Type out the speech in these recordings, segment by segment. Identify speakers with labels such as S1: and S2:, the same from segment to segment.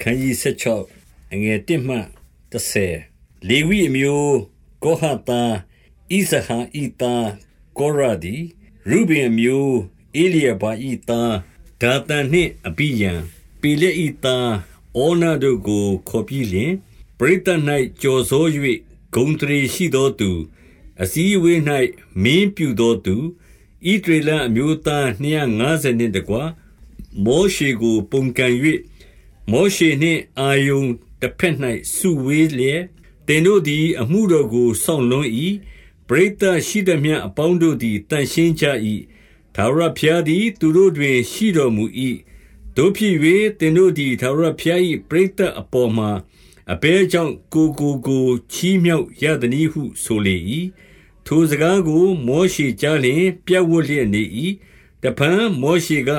S1: ခန်းကြီး16အငယ်1မှ30လေဝိအမျိုးကိုဟတာဣဇဟာဣတာကောရဒီရုဘင်အမျိုးအေလျာဘာဣတာဒါတန်နှင့်အပိယံပေလက်ဣတာအောနာတို့ကိုခေါ်ပြီးလျင်ပရိသတ်၌ကြော်စိုး၍ဂုံတရီရှိသောသူ အစည်းအဝေး၌မင်းပြုသောသူဣဒရလအမျိုးသား250နှင့်တကွမောရှေကို ပုန်ကန်၍ မောရှေနှင့်အာယုန်တစ်ဖက်၌စုဝေးလျက်တင်တို့သည် အမှုတော်ကိုစောင့်လွှန်း၏ပရိသတ်ရှိသည်မြအပေါင်းတို့သည်တန်ရှင်းကြ၏သာရဖျားသည် သူတို့တွင် ရှိတော်မူ၏တို့ဖြစ်၍တင်တို့သည်သာရဖျား၏ပရိသတ်အပေါ်မှာအဘဲကြောင့်ကိုကိုကိုချီးမြှောက်ရသည်ဟုဆိုလေ၏ထိုစကားကို မောရှေကြားလျင် ပြတ်ဝတ်လျက်နေ၏တဖန်မောရှေက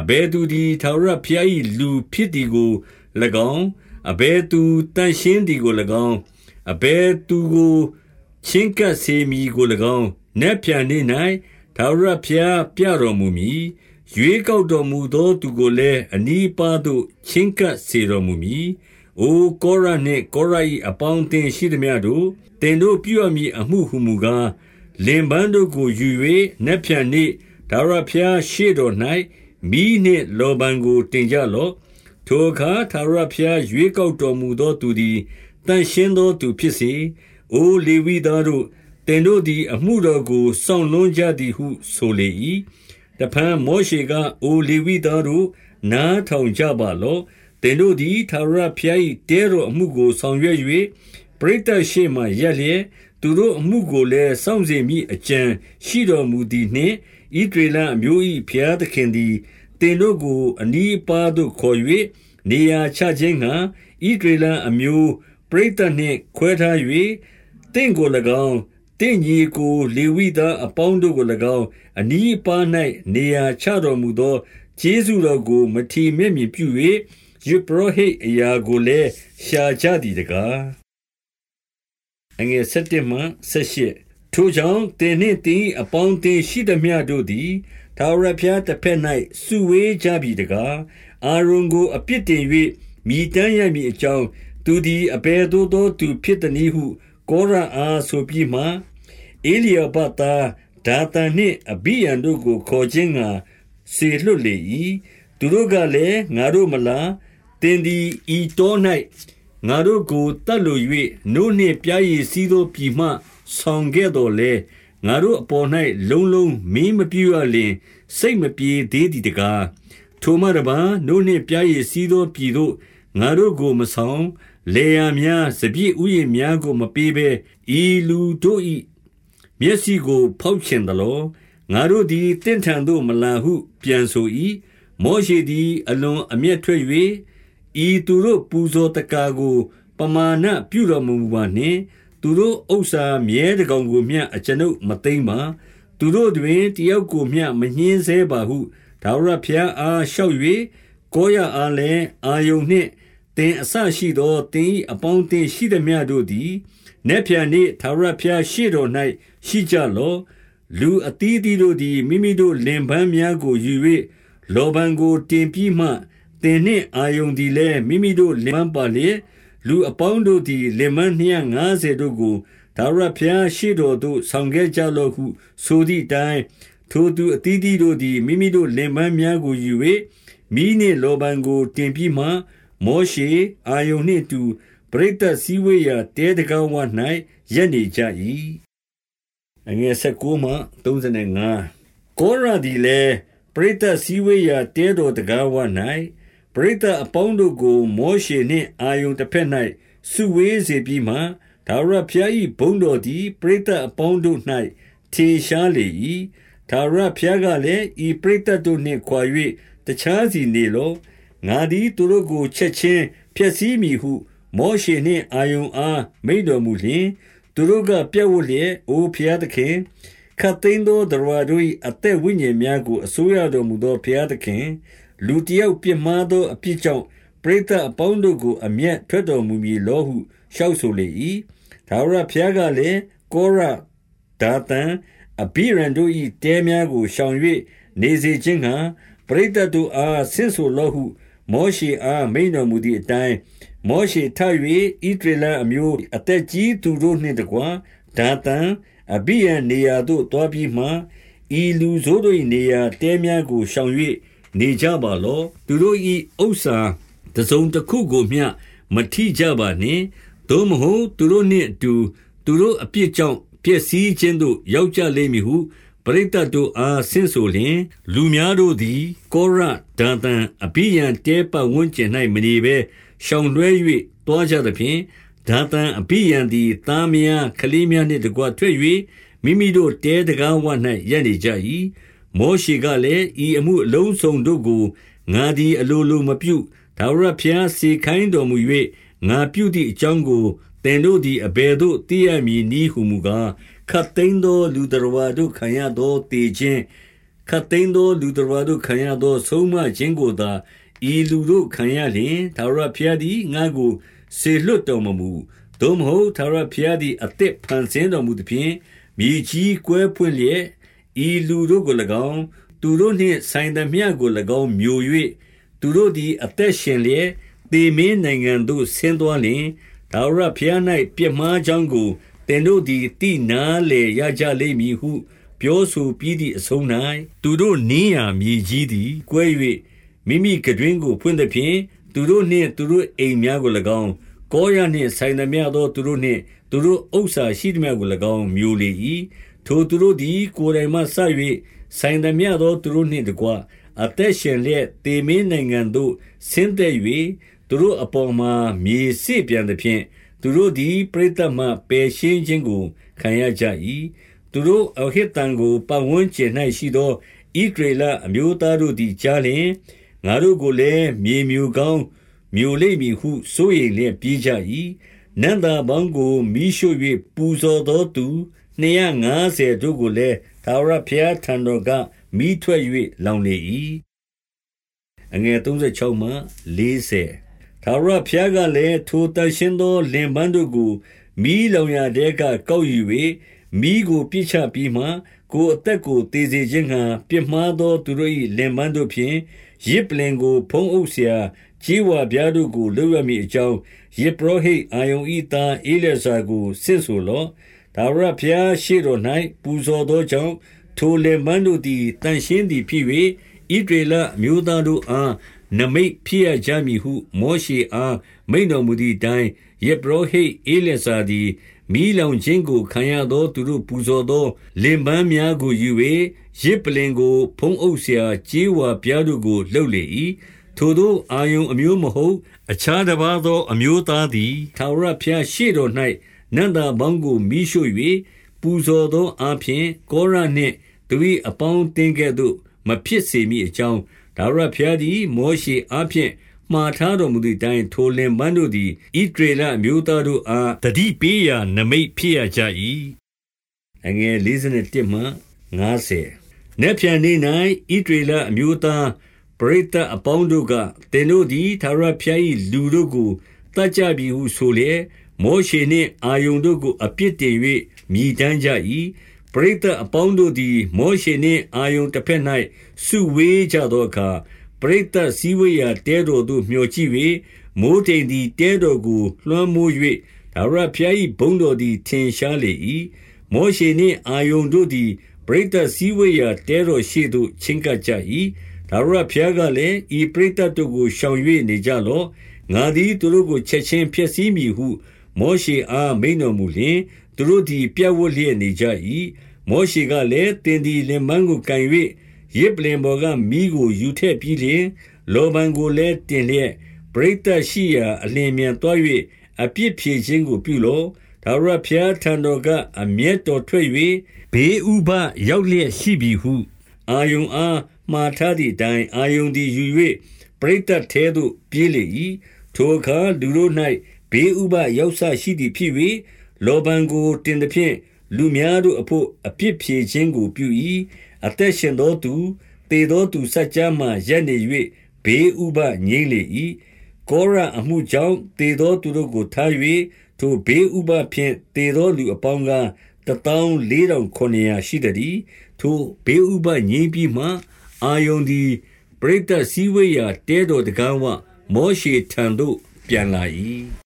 S1: အဘဲသူသည်ထာဝရဘုရား၏လူဖြစ်သည်ကို၎င်းအဘဲသူတန်ရှင်းသည်ကို၎င်းအဘဲသူကိုချင်းကပ်စေမီကို၎င်းနက်ဖြန်နေ၌ထာဝရဘုရားပြတော်မူမည်ရွေးကောက်တော်မူသောသူကိုလည်းအနီးပါသို့ချင်းကပ်စေတော်မူမည်။အိုကောရနှင့်ကောရ၏အပေါင်းအသင်းရှိသမျှတို့တင်တို့ပြုအပ်မည်အမှုဟုမူကားလင်ပန်းတို့ကိုယူ၍နက်ဖြန်နေ့ဒါရဖျားရှေ့တော်၌ မီးနှင့်လောဘံကို တင်ကြလော့ထိုအခါသာရဖျားရွေးကောက်တော်မူသောသူသည်တန်ရှင်းသောသူဖြစ်စေအိုလေဝိသားတို့တင်တို့သည် အမှုတော်ကိုစောင့်လွန်ကြသည်ဟု ဆိုလေ၏တဖန်မောရှေကအိုလေဝိသားတို့နားထောင်ကြပါလော့တင်တို့သည်သာရဖျား၏တဲတော်အမှုကိုဆောင်ရွက်၍ပရိသတ်ရှေ့မှရက်လျက် သူတို့အမှုကိုလည်းစောင့်စေမိအကြံရှိတော်မူသည်နှင့်ဣဒရေလအမျိုး၏ဖျားသခင်သည်တင်တို့ကိုအနီးအပါးသို့ခေါ်၍နေရာချခြင်းငှာဣဒရေလအမျိုးပရိသတ်နှင့်ခွဲထား၍တင့်ကို၎င်းတင့်ညီကိုလေဝိသားအပေါင်းတို့ကို၎င်းအနီးအပါး၌နေရာချတော်မူသောကျေးဇူးတော်ကိုမထီမဲ့မြင်ပြု၍ယေဘရဟိအရာကိုလည်းရှာကြသည်တကား အငယ်7မှ18ထိုကြောင့်တင်နှင့်တင်အပေါင်းတင်ရှိသည်မြတို့သည်ထာဝရဘုရားတစ်ဖက်၌စုဝေးကြပြီတကားအာရုံကိုအပြစ်တင်၍မိတမ်းရမည်အကြောင်းသူသည်အဘယ်သို့သောသူဖြစ်သည်နည်းဟု ကောရအားဆိုပြီးမှအေလျာဘတာဒါတန်နှင့်အဘိယံတို့ကိုခေါ်ခြင်းငါစေလွတ်လေ၏သူတို့ကလည်းငါတို့မလားတင်သည်ဤတော၌ ငါတို့ကိုတတ်လို့၍နို့နှင့်ပြားရည်စီးသောပြည်မှ ဆောင်ခဲ့တော်လဲငါတို့အပေါ်၌လုံးလုံးမင်းမပြူရလင် စိတ်မပြေသေးသည်တကားထိုမှတပါနို့နှင့်ပြားရည်စီးသောပြည်သို့ငါတို့ကိုမဆောင်လေယာများစပြည့်ဥယျာဉ်များကိုမပေးဘဲဤလူတို့၏မျက်စိကို ဖောက်ချင်သလောငါတို့သည်တင့်ထန်သို့မလာဟု ပြန်ဆို၏မောရှိသည် အလွန်အမျက်ထွက်၍ ဤသူတို့ပူဇော်တကာကို ပမာဏပြုတော်မူပါနှင့် သူတို့ဥစ္စာမြဲတကောင်ကိုမျှအကျွန်ုပ်မသိမ့်ပါသူတို့တွင်တယောက်ကိုမျှမညှင်းဆဲပါဟုဒါဝရဖျားအားလျှောက်၍ကိုရအားလည်းအာယုန်နှင့်တင်အဆရှိသောတင်၏အပေါင်းတင်ရှိသည်များတို့သည်နက်ဖြန်နှင့်ဒါဝရဖျားရှေ့တော်၌ရှိကြလောလူအသီးသီးတို့သည်မိမိတို့လင်ပန်းများကိုယူ၍လောဘံကိုတင်ပြီးမှတ င်နှင့်အာယုန်သည်လည်းမိမိတို့လင်ပန်းပါလျက်လူအပေါင်းတို့သည်လင်မန်း250တို့ကိုဒါဝရဖျားရှိတော်သို့ဆောင်ခဲ့ကြလော့ဟု ဆိုသည့်အတိုင်းထိုသူအသီးသီးတို့သည်မိမိတို့လင်ပန်းများကိုယူ၍မိနှင့်လောဘံကိုတင်ပြီးမှမောရှေအာယုန်နှင့်တူပရိသတ်စည်းဝေးရာတဲတကောင်းဝ၌ရက်နေကြ၏အငယ်16မှ35ကောရသည်လည်းပရိသတ်စည်းဝေးရာတဲတော်တကားဝ၌ ပရိသတ်အပေါင်းတို့ကို မောရှေနှင့်အာယုန်တစ်ဖက်၌စုဝေးစေပြီးမှဒါဝရဖျား၏ဘုန်းတော်သည်ပရိသတ်အပေါင်းတို့၌ထင်ရှားလေ၏ဒါဝရဖျားကလည်းဤပရိသတ်တို့နှင့်ခွာ၍တခြားစီနေလောငါသည်သူတို့ကိုချက်ချင်းဖျက်ဆီးမိဟုမောရှေနှင့်အာယုန်အားမိန့်တော်မူလျှင်သူတို့ကပြတ်ဝတ်လျက်အိုဖျားသခင်ခတ်သိမ်းသောတရဝတို့၏အသက်ဝိညာဉ်များကိုအစိုးရတော်မူသောဖျားသခင် လူတယောက်ပြစ်မှားသောအပြစ်ကြောင့်ပရိသတ်အပေါင်းတို့ကို အမျက်ထွက်တော်မူမည်လောဟုလျှောက်ဆိုလေ၏ဒါဝရဖျားကလည်းကောရဒါတန်အဘိရန်တို့၏တဲများကိုရှောင်၍နေစေခြင်းဟံပရိသတ်တို့အားဆင့်ဆိုလောဟု မောရှေအားမိန်တော်မူသည့်အတိုင်းမောရှေထ၍ဣဒရလအမျိုးအသက်ကြီးသူတို့နှင့်တကွဒါတန်အဘိယံနေရာသို့တွားပြီးမှဤလူဆိုးတို့၏နေရာတဲများကိုရှောင်၍ နေကြပါလော့သူတို့၏ဥစ္စာတစုံတစ်ခုကိုမျှမထိကြပါနှင့်သို့မဟုတ်သူတို့နှင့်အတူသူတို့အပြစ်ကြောင့်ပျက်စီးခြင်းသို့ရောက်ကြလိမ့်မည်ဟုပရိသတ်တို့အားဆင့်ဆိုလျင် လူများတို့သည် ကောရဒန်တန်အဘိယံတဲပတ်ဝန်းကျင်၌မနေဘဲရှောင်လွှဲ၍တွားကြသဖြင့်ဒါတန်အဘိယံသည်သားများကလေးများနှင့်တကွထွက်၍မိမိတို့တဲတကားဝ၌ရပ်နေကြ၏ မောရှိကလည်းဤအမှုအလုံးစုံတို့ကိုငါသည်အလိုလိုမပြုဒါဝရဖျားစေခိုင်းတော်မူ၍ငါပြုသည့်အကြောင်းကိုသင်တို့သည်အဘယ်သို့သိရမည်နည်းဟုမူကားခတ်သိမ်းသောလူတော်ဝါတို့ခံရသောတေခြင်းခတ်သိမ်းသောလူတော်ဝါတို့ခံရသောဆုံးမခြင်းကိုသာဤလူတို့ခံရလျင်ဒါဝရဖျားသည်ငါကိုစေလွတ်တော်မမူသို့မဟုတ်ဒါဝရဖျားသည်အသက်ဖန်ဆင်းတော်မူသည်ဖြင့်မြေကြီးကွဲဖွင့်လျက် ဤလူတို့ကို၎င်းသူတို့နှင့်ဆိုင်သမျှကို၎င်းမျိုး၍သူတို့သည်အသက်ရှင်လျက်သေမင်းနိုင်ငံသို့ဆင်းသွားလျင်ဒါဝရဖျား၌ပြစ်မှားကြောင်းကိုသင်တို့သည်တိနာလေရကြလိမ့်မည်ဟု ပြောဆိုပြီးသည့်အဆုံး၌သူတို့နင်းရာမြေကြီးသည်ကွဲ၍မိမိကတွင်ကိုဖွင့်သည်ဖြင့်သူတို့နှင့်သူတို့အိမ်များကို၎င်းကောရနှင့်ဆိုင်သမျှသောသူတို့နှင့်သူတို့ဥစ္စာရှိသမျှကို၎င်းမျိုးလေ၏ ထိုသူတို့သည် ကိုယ်တိုင်မှဆ၍ဆိုင်သမျှသောသူတို့နှင့်တကွ အသက်ရှင်လျက်တေမင်းနိုင်ငံသို့ ဆင်းသက်၍သူတို့အပေါ်မှာ မြေစစ်ပြန်သည်ဖြင့် သူတို့သည် ပရိသတ်မှ ပယ်ရှင်းခြင်းကို ခံရကြ၏သူတို့အဟိတံကို ပတ်ဝန်းကျင်၌ရှိသောဣဒရေလအမျိုးသားတို့သည် ကြားလျင် ငါတို့ကိုလည်း မြေမြူကောင်းမျိုးလိမ့်မည်ဟု စိုးရိမ်လျက် ပြေးကြ၏နန္တာဘောင်းကိုမိရှို့၍ပူဇော်သောသူ 250တို့ကိုလည်းသာရဖျားထံတော်ကမိထွက်၍လောင်လေ၏အငယ်36မှ40သာရဖျားကလည်းထိုတန်ရှင်းသောလင်ပန်းတို့ကိုမိလောင်ရတဲ့ကကောက်ယူ၍မိကိုပြစ်ချပြီးမှကိုအသက်ကိုတည်စေခြင်းဟံပြစ်မှားသောသူတို့၏လင်ပန်းတို့ဖြင့်ရစ်ပလင်ကို ဖုံးအုပ်เสียကြီးဝါပြားတို့ကိုလှုပ်ရမည်အကြောင်းယေပရောဟိတ်အာယုန်ဤသားအေလဇာကိုဆင့်ဆိုလော့ ထာဝရဘုရားရှေ့တော်၌ပူဇော်သောကြောင့်ထိုလင်မန်းတို့သည်တန်ရှင်းသည်ဖြစ်၍ဣဒေလမျိုးသားတို့အားနမိတ်ဖြစ်ရကြမည်ဟုမောရှေအားမိန့်တော်မူသည့်အတိုင်းယေဘရဟိအေလဆာသည်မိလောင်ခြင်းကိုခံရသောသူတို့ပူဇော်သောလင်ပန်းများကိုယူ၍ရစ်ပလင်ကို ဖုံးအုပ်ဆရာကြေးဝါပြားတို့ကိုလှုပ်လေ၏ထိုသောအာယုံအမျိုးမဟုတ် အခြားတစ်ပါးသော အမျိုးသားသည်ထာဝရဘုရားရှေ့တော်၌ နန္တာဘောင်းကိုမိရှို့၍ပူဇော်သောအဖျင်ကောရနှင့်သူ၏အပေါင်းတင်ကဲ့သို့မဖြစ်စေမိအကြောင်းဒါဝရဘုရားသည်မောရှေအဖျင်မှားထားတော်မူသည့်တိုင်ထိုလင်ပန်းတို့သည်ဣဒရေလမျိုးသားတို့အားတတိပေးရာနမိတ်ဖြစ်ရကြ၏အငယ်51မှ90နေပြန်နေ၌ဣဒရေလအမျိုးသားပရိသတ်အပေါင်းတို့ကသင်တို့သည်သာရဖျား၏လူတို့ကိုတတ်ကြပြီဟုဆိုလျက် မောရှေနှင့် အာယုန်တို့ကို အပြစ်တင်၍မြည်တမ်းကြ၏ပရိသတ်အပေါင်းတို့သည် မောရှေနှင့် အာယုန်တစ်ဖက်၌စုဝေးကြသောအခါ ပရိသတ်စည်းဝေးရာ တဲတော်သို့ မျှော်ကြည့်၍မိုးတိမ်သည် တဲတော်ကို လွှမ်းမိုး၍ဒါဝရဖျား၏ဘုံတော်သည် ထင်ရှားလေ၏မောရှေနှင့် အာယုန်တို့သည် ပရိသတ်စည်းဝေးရာ တဲတော်ရှိသို့ ချဉ်ကပ်ကြ၏ထာဝရဘုရားကလည်း ဤပရိသတ်တို့ကို ရှောင်၍နေကြလော့ ငါသည် သူတို့ကို ချက်ချင်းဖျက်ဆီးမည်ဟု မောရှေအားမိန်တော်မူလျင်သူတို့သည်ပြတ်ဝတ်လျက်နေကြ၏မောရှေကလည်းတင်ဒီလင်မန်းကိုကန်၍ရစ်ပလင်ပေါ်ကမိကိုယူထည့်ပြီးလျင် လောဘံကိုလည်းတင်လျက်ပရိသတ်ရှိရာအလင်းမြန်တွား၍အပြစ်ဖြေခြင်းကိုပြုလော့ဒါဝရဘုရားထံတော်ကအမျက်တော်ထွက်၍ဘေးဥပရောက်လျက်ရှိပြီဟု အာယုံအားမှားထားသည့်အတိုင်းအာယုန်သည်ယူ၍ပရိသတ်ထဲသို့ပြေးလေ၏ထိုအခါလူတို့၌ ဘေးဥပရောက်ဆရှိသည်ဖြစ်၍လောဘံကိုတင်သည်ဖြင့်လူများတို့အဖို့အပြစ်ဖြေခြင်းကိုပြု၏အသက်ရှင်သောသူတေသောသူစัจ जा မှရက်နေ၍ဘေးဥပငြိမ့်လေ၏ကောရအမှုကြောင့်တေသောသူတို့ကိုထား၍ထိုဘေးဥပဖြင့်တေသောလူအပေါင်းက14900ရှိသည်ထိုဘေးဥပငြိမ့်ပြီးမှအာယုန်သည်ပရိသတ်စည်းဝေးရာတဲတော်တံခါးဝမောရှေထံသို့ပြန်လာ၏